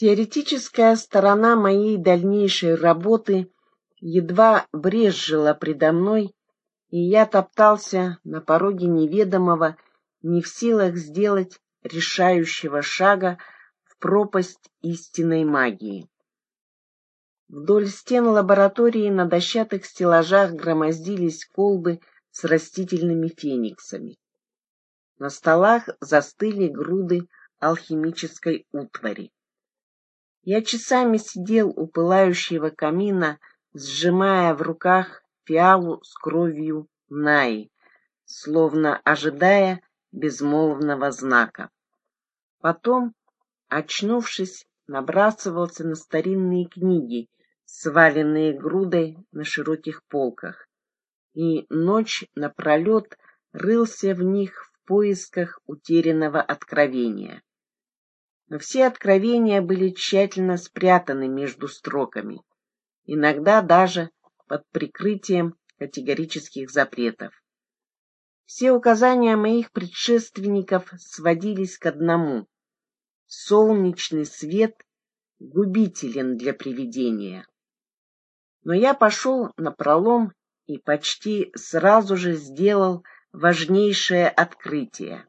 Теоретическая сторона моей дальнейшей работы едва брезжила предо мной, и я топтался на пороге неведомого, не в силах сделать решающего шага в пропасть истинной магии. Вдоль стен лаборатории на дощатых стеллажах громоздились колбы с растительными фениксами. На столах застыли груды алхимической утвари. Я часами сидел у пылающего камина, сжимая в руках фиалу с кровью Наи, словно ожидая безмолвного знака. Потом, очнувшись, набрасывался на старинные книги, сваленные грудой на широких полках, и ночь напролет рылся в них в поисках утерянного откровения. Но все откровения были тщательно спрятаны между строками, иногда даже под прикрытием категорических запретов. Все указания моих предшественников сводились к одному — солнечный свет губителен для привидения. Но я пошел на пролом и почти сразу же сделал важнейшее открытие.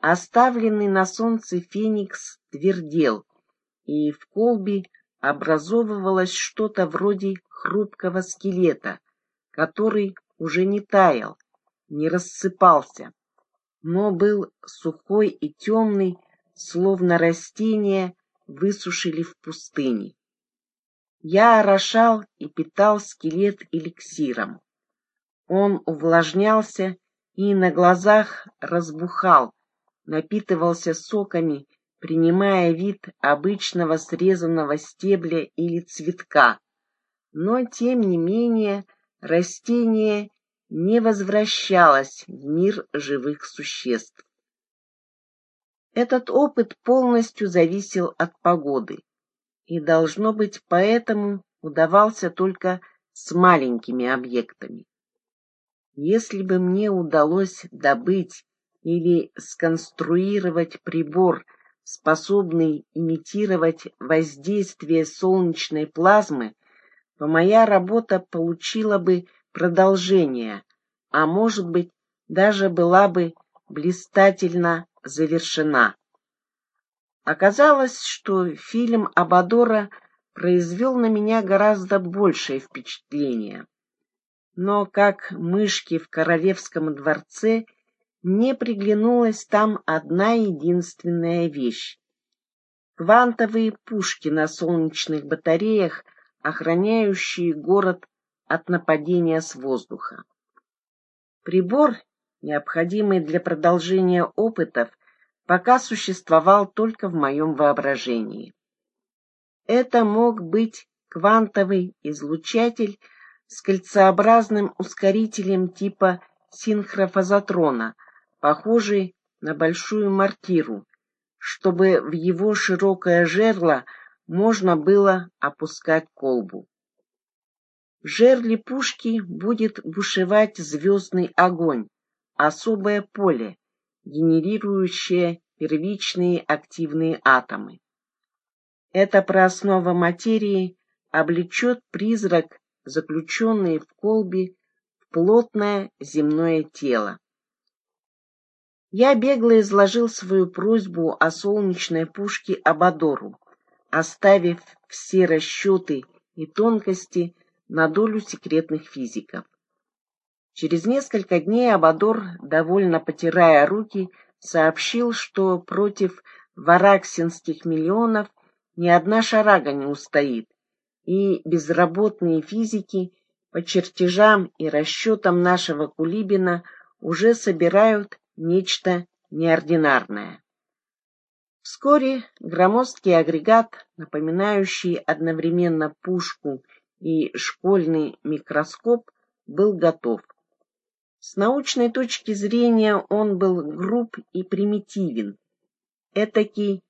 Оставленный на солнце феникс твердел, и в колбе образовывалось что-то вроде хрупкого скелета, который уже не таял, не рассыпался, но был сухой и темный, словно растение высушили в пустыне. Я орошал и питал скелет эликсиром. Он увлажнялся и на глазах разбухал, напитывался соками, принимая вид обычного срезанного стебля или цветка. Но, тем не менее, растение не возвращалось в мир живых существ. Этот опыт полностью зависел от погоды и, должно быть, поэтому удавался только с маленькими объектами. Если бы мне удалось добыть или сконструировать прибор, способный имитировать воздействие солнечной плазмы, то моя работа получила бы продолжение, а может быть, даже была бы блистательно завершена. Оказалось, что фильм Абадора произвел на меня гораздо большее впечатление. Но как мышки в королевском дворце мне приглянулась там одна единственная вещь. Квантовые пушки на солнечных батареях, охраняющие город от нападения с воздуха. Прибор, необходимый для продолжения опытов, пока существовал только в моем воображении. Это мог быть квантовый излучатель с кольцеобразным ускорителем типа синхрофазотрона, похожий на большую мортиру, чтобы в его широкое жерло можно было опускать колбу. В жерле пушки будет бушевать звездный огонь, особое поле, генерирующее первичные активные атомы. Эта прооснова материи облечет призрак, заключенный в колбе, в плотное земное тело. Я бегло изложил свою просьбу о солнечной пушке Абадору, оставив все расчеты и тонкости на долю секретных физиков. Через несколько дней Абадор, довольно потирая руки, сообщил, что против вараксинских миллионов ни одна шарага не устоит, и безработные физики по чертежам и расчетам нашего Кулибина уже собирают нечто неординарное. Вскоре громоздкий агрегат, напоминающий одновременно пушку и школьный микроскоп, был готов. С научной точки зрения он был груб и примитивен, этакий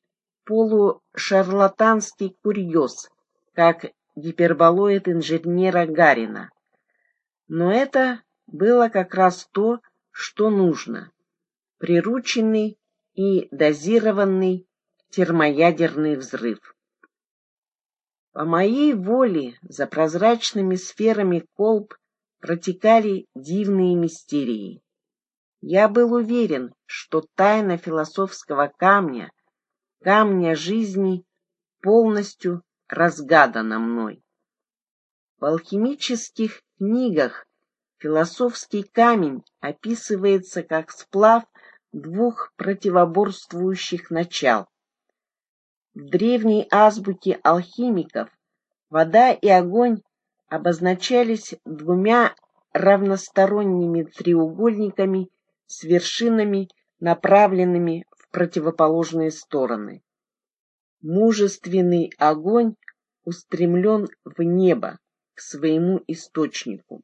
полушарлатанский курьез, как гиперболоид инженера Гарина. Но это было как раз то, что нужно. Прирученный и дозированный термоядерный взрыв. По моей воле за прозрачными сферами колб протекали дивные мистерии. Я был уверен, что тайна философского камня, камня жизни, полностью разгадана мной. В алхимических книгах философский камень описывается как сплав двух противоборствующих начал. В древней азбуке алхимиков вода и огонь обозначались двумя равносторонними треугольниками с вершинами, направленными в противоположные стороны. Мужественный огонь устремлен в небо, к своему источнику,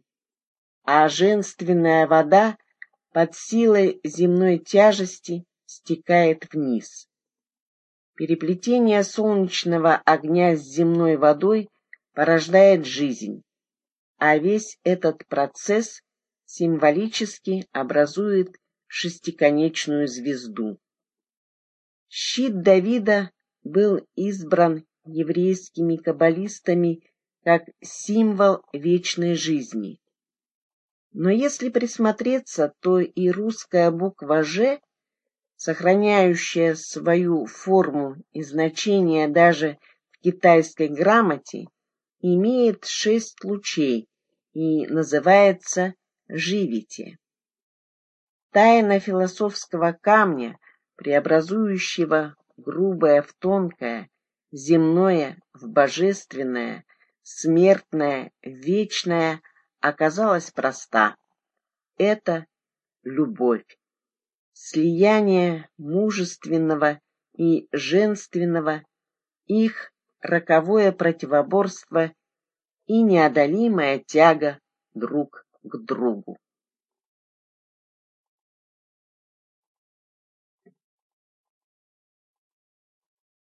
а женственная вода под силой земной тяжести стекает вниз. Переплетение солнечного огня с земной водой порождает жизнь, а весь этот процесс символически образует шестиконечную звезду. Щит Давида был избран еврейскими каббалистами как символ вечной жизни. Но если присмотреться, то и русская буква «Ж», сохраняющая свою форму и значение даже в китайской грамоте, имеет шесть лучей и называется «живите». Тайна философского камня, преобразующего грубое в тонкое, земное в божественное, смертное, вечное, оказалась проста. Это любовь. Слияние мужественного и женственного, их роковое противоборство и неодолимая тяга друг к другу.